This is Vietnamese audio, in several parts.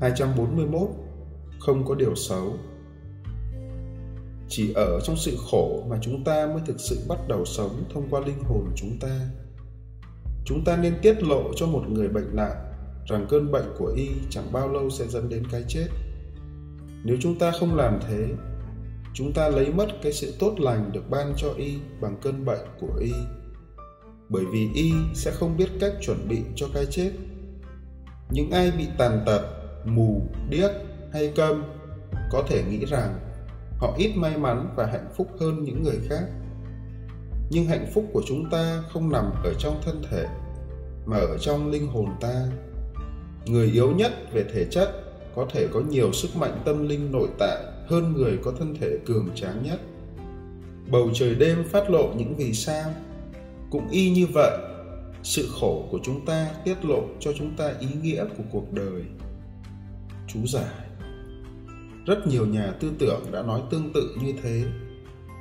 241 Không có điều xấu Chỉ ở trong sự khổ mà chúng ta mới thực sự bắt đầu sống thông qua linh hồn chúng ta. Chúng ta nên tiết lộ cho một người bệnh nặng rằng cơn bệnh của y chẳng bao lâu sẽ dẫn đến cái chết. Nếu chúng ta không làm thế, chúng ta lấy mất cái sự tốt lành được ban cho y bằng cơn bệnh của y. Bởi vì y sẽ không biết cách chuẩn bị cho cái chết. Những ai bị tàn tật, mù, điếc hay câm có thể nghĩ rằng họ ít may mắn và hạnh phúc hơn những người khác. Nhưng hạnh phúc của chúng ta không nằm ở trong thân thể mà ở trong linh hồn ta. Người yếu nhất về thể chất có thể có nhiều sức mạnh tâm linh nội tại hơn người có thân thể cường tráng nhất. Bầu trời đêm phát lộ những vì sao. Cũng y như vậy sự khổ của chúng ta tiết lộ cho chúng ta ý nghĩa của cuộc đời chú giải. Rất nhiều nhà tư tưởng đã nói tương tự như thế.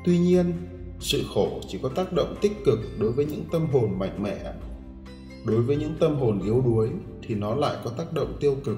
Tuy nhiên, sự khổ chỉ có tác động tích cực đối với những tâm hồn mạnh mẽ. Đối với những tâm hồn yếu đuối thì nó lại có tác động tiêu cực.